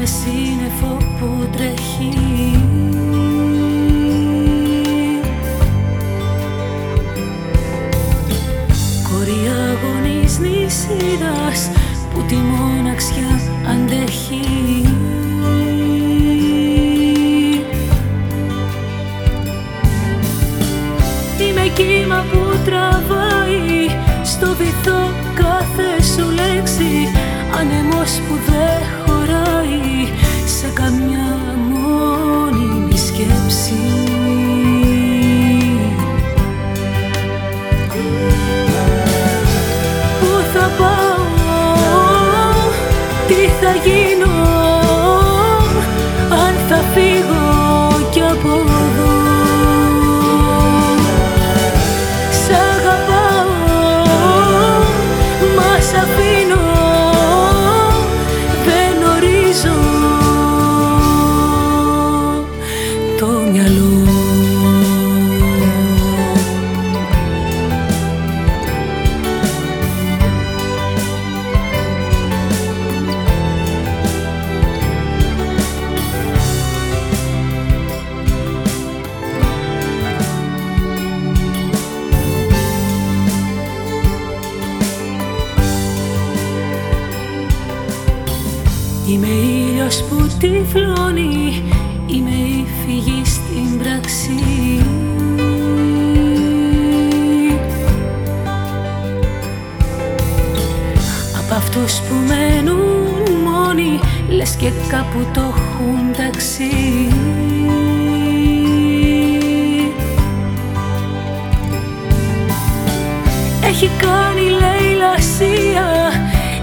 με σύννεφο που τρέχει. Κορή αγωνής νησίδας που τη μοναξιά αντέχει. Είμαι κύμα που τραβάει στο βυθό κάθε σου λέξη Ανεμός που δεν χωράει σε καμιά μόνιμη σκέψη. Πού θα πάω, τι θα γίνω Είμαι ήλιος που τυφλώνει Είμαι η φυγή στην πράξη. Απ' αυτούς που μένουν μόνοι Λες και κάπου το έχουν ταξί Έχει κάνει λαϊλασία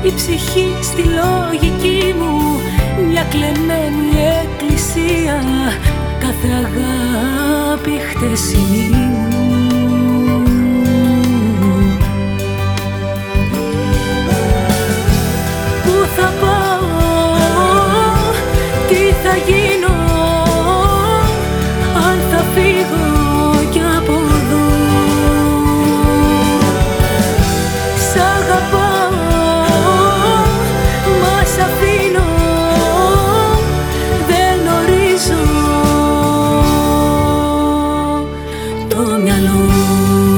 η ψυχή στη λογική μου μια κλεμμένη εκκλησία κάθε αγάπη χτεσινή. Μου Πού θα πάω, τι θα γίνω αν θα φύγω you.